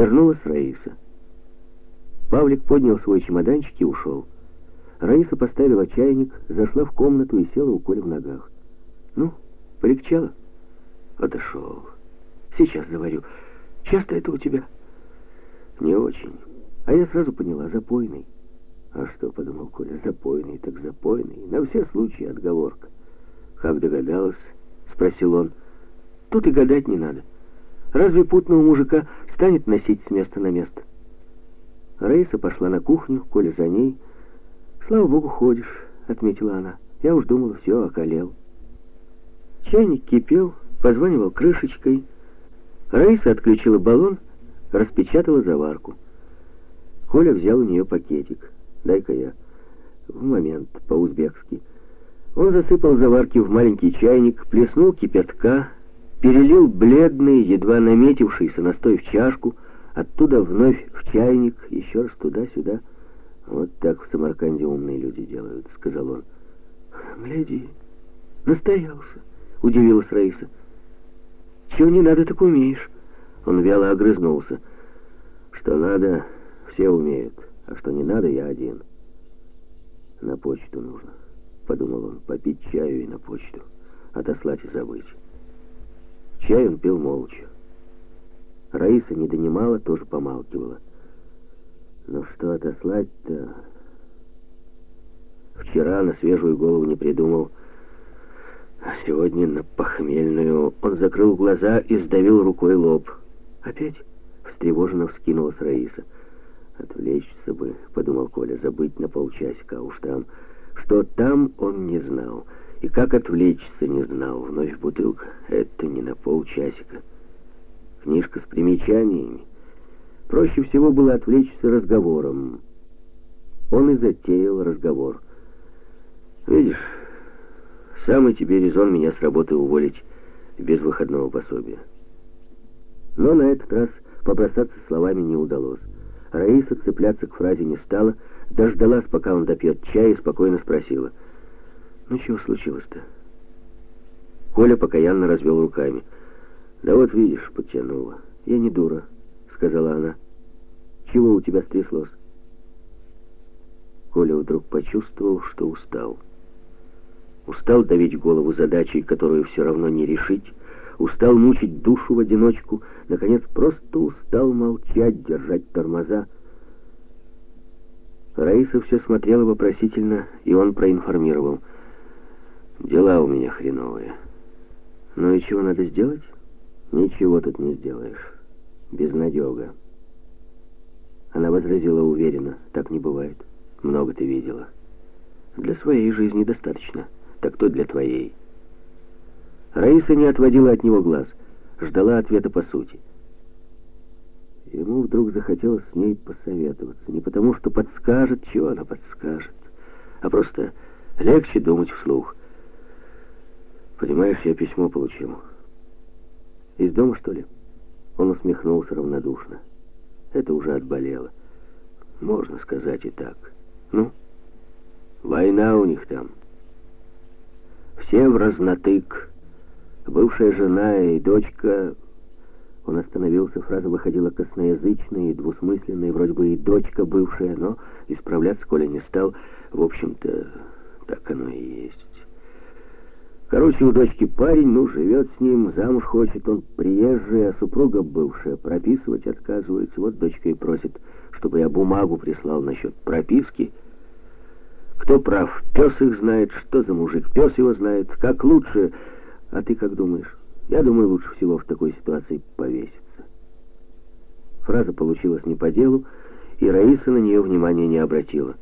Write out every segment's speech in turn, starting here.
Вернулась Раиса. Павлик поднял свой чемоданчик и ушел. Раиса поставила чайник, зашла в комнату и села у Коли в ногах. «Ну, полегчало?» «Отошел. Сейчас заварю. Часто это у тебя?» «Не очень. А я сразу поняла, запойный». «А что?» — подумал Коля. «Запойный, так запойный. На все случаи отговорка». «Как догадалась?» — спросил он. «Тут и гадать не надо. Разве путного мужика станет носить с места на место?» Раиса пошла на кухню, Коля за ней. «Слава богу, ходишь», — отметила она. «Я уж думала, все, околел». Чайник кипел, позванивал крышечкой. Раиса отключила баллон, распечатала заварку. Коля взял у нее пакетик. «Дай-ка я». В момент, по-узбекски. Он засыпал заварки в маленький чайник, плеснул кипятка, перелил бледный, едва наметившийся настой в чашку, оттуда вновь в чайник, еще раз туда-сюда. «Вот так в Самарканде умные люди делают», — сказал он. «Гляди, настоялся», — удивилась Раиса. «Чего не надо, так умеешь». Он вяло огрызнулся. «Что надо, все умеют, а что не надо, я один». «На почту нужно», — подумал он, — «попить чаю и на почту, отослать и забыть». Чай он пил молча. Раиса не донимала, тоже помалкивала. Но что отослать-то? Вчера на свежую голову не придумал, а сегодня на похмельную. Он закрыл глаза и сдавил рукой лоб. Опять встревоженно вскинулась Раиса. «Отвлечься бы», — подумал Коля, — «забыть на полчасика, а уж там...» Что там, он не знал. И как отвлечься, не знал. Вновь бутылка. Это не на полчасика. Книжка с примечаниями. Проще всего было отвлечься разговором. Он и затеял разговор. «Видишь, самый тебе резон меня с работы уволить без выходного пособия». Но на этот раз побросаться словами не удалось. Раиса цепляться к фразе не стала, дождалась, пока он допьет чай, и спокойно спросила. «Ну, чего случилось-то?» Коля покаянно развел руками. «Да вот видишь, подтянула. Я не дура», — сказала она. «Чего у тебя стряслось?» Коля вдруг почувствовал, что устал. Устал давить голову задачей, которую все равно не решить, устал мучить душу в одиночку, наконец просто устал молчать, держать тормоза. Раиса все смотрела вопросительно, и он проинформировал. «Дела у меня хреновые. Ну и чего надо сделать?» «Ничего тут не сделаешь. Безнадега». Она возразила уверенно. «Так не бывает. Много ты видела. Для своей жизни достаточно. Так то для твоей». Раиса не отводила от него глаз, ждала ответа по сути. Ему вдруг захотелось с ней посоветоваться. Не потому, что подскажет, чего она подскажет, а просто легче думать вслух. «Понимаешь, я письмо получил. Из дома, что ли?» Он усмехнулся равнодушно. Это уже отболело. Можно сказать и так. Ну, война у них там. Все в разнотык бывшая жена и дочка... Он остановился, фраза выходила косноязычной и двусмысленной, вроде бы и дочка бывшая, но исправляться Коля не стал. В общем-то, так оно и есть. Короче, у дочки парень, ну, живет с ним, замуж хочет, он приезжий, а супруга бывшая, прописывать отказывается. Вот дочка и просит, чтобы я бумагу прислал насчет прописки. Кто прав, пес их знает, что за мужик, пес его знает, как лучше... А ты как думаешь? Я думаю, лучше всего в такой ситуации повеситься. Фраза получилась не по делу, и Раиса на нее внимания не обратила.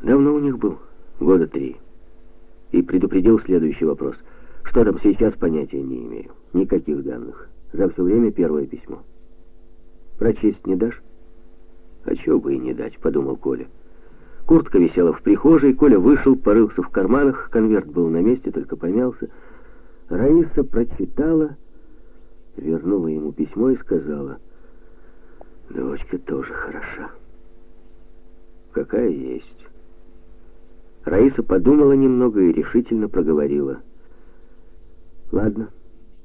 Давно у них был? Года три. И предупредил следующий вопрос. Что там сейчас, понятия не имею. Никаких данных. За все время первое письмо. Прочесть не дашь? А чего бы и не дать, подумал Коля. Куртка висела в прихожей, Коля вышел, порылся в карманах, конверт был на месте, только помялся. Раиса прочитала, вернула ему письмо и сказала, «Дочка тоже хороша. Какая есть». Раиса подумала немного и решительно проговорила, «Ладно».